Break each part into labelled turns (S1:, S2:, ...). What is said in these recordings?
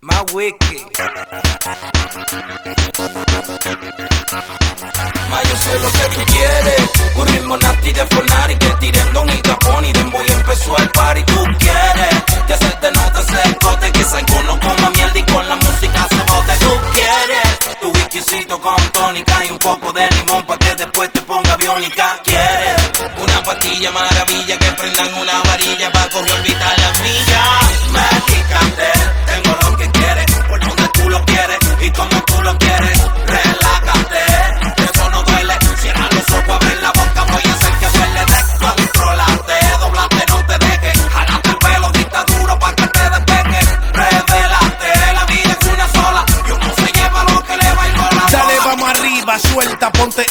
S1: Más wiki. Ma yo sé lo que tú quieres. Un ritmo nasty de Fornari Que tiren Don y Capón y Demboy empezó el party. Tú quieres que hacerte nota ese escote Que Sanco coma mierda y con la música se bote. Tú quieres tu whiskycito con tónica Y un poco de limón pa' una pastilla maravilla Que prendan una varilla pa' coger olvidar las millas Médicamente tengo lo que quieres Por donde tú lo quieres y como tú lo quieres Relájate, eso no duele. Cierra los ojos, abre la boca Voy a hacer que duele Descontrolate, doblate, no te dejes Jalate el pelo, grita duro pa' que te despegue Revelate, la vida es una sola Y uno se lleva lo que le con la
S2: Dale,
S1: bola.
S2: vamos arriba, suelta, ponte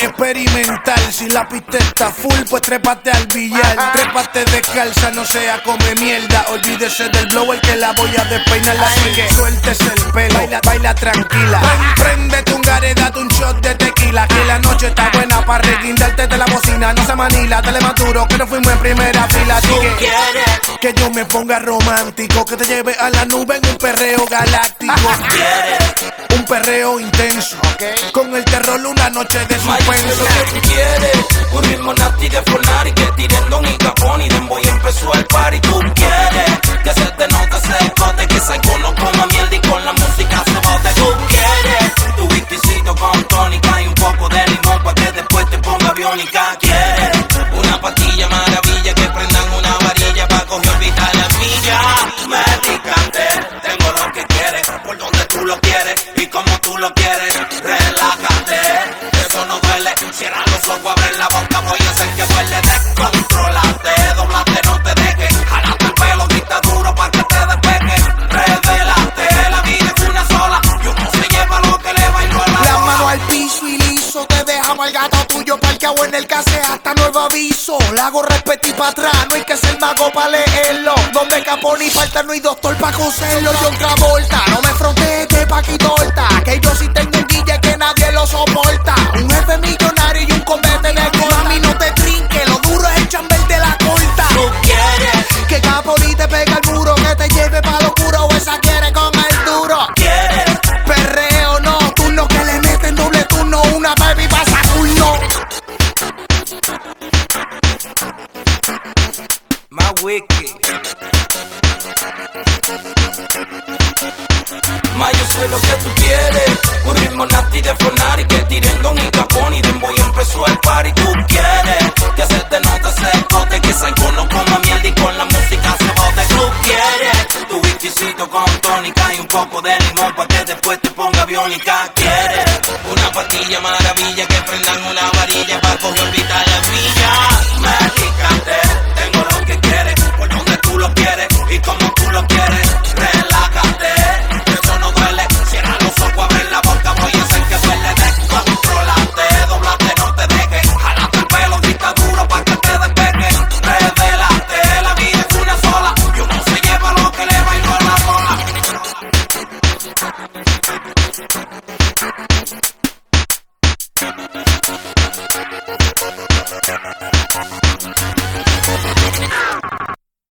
S2: la pista está full, pues trépate al billar. Trépate descalza, no sea come mierda. Olvídese del blower que la voy a despeinar. Así que suéltese el pelo, baila, baila tranquila. Ven, Préndete un gare, date un shot de tequila. Que la noche está para reguindarte de la bocina. No se manila, dale más duro, que no fuimos en primera fila.
S1: Tú
S2: que
S1: quieres,
S2: que yo me ponga romántico, que te lleve a la nube en un perreo galáctico.
S1: quieres
S2: Un perreo intenso, con el terror una noche de suspenso.
S1: que tú quieres Un ritmo nasty de Fornari Que tiren Don y Capón y Demboy empezó el party Tú quieres que se
S3: parqueado en el case hasta nuevo aviso. La hago repetir para atrás, no hay que ser mago para leerlo. Donde capón y falta no hay doctor para coserlo. John Travolta, no me frontees paquitorta. Que yo sí tengo un guille que nadie lo soporta. Un jefe millonario y un convete de gol. Mami, no te trinque, lo duro es el chambel de la corta.
S1: Tú quieres,
S3: Que capón y te pega el muro,
S1: wicked. Ma, yo sé lo que tú quieres. Un ritmo nasty de Fonari que tiren con y capón y den voy empezó el party. Tú quieres que hacerte nota se que salgo no coma mierda y con la música se bote. Tú quieres tu whiskycito con tónica y un poco de limón para que después te ponga biónica. Quieres una pastilla maravilla que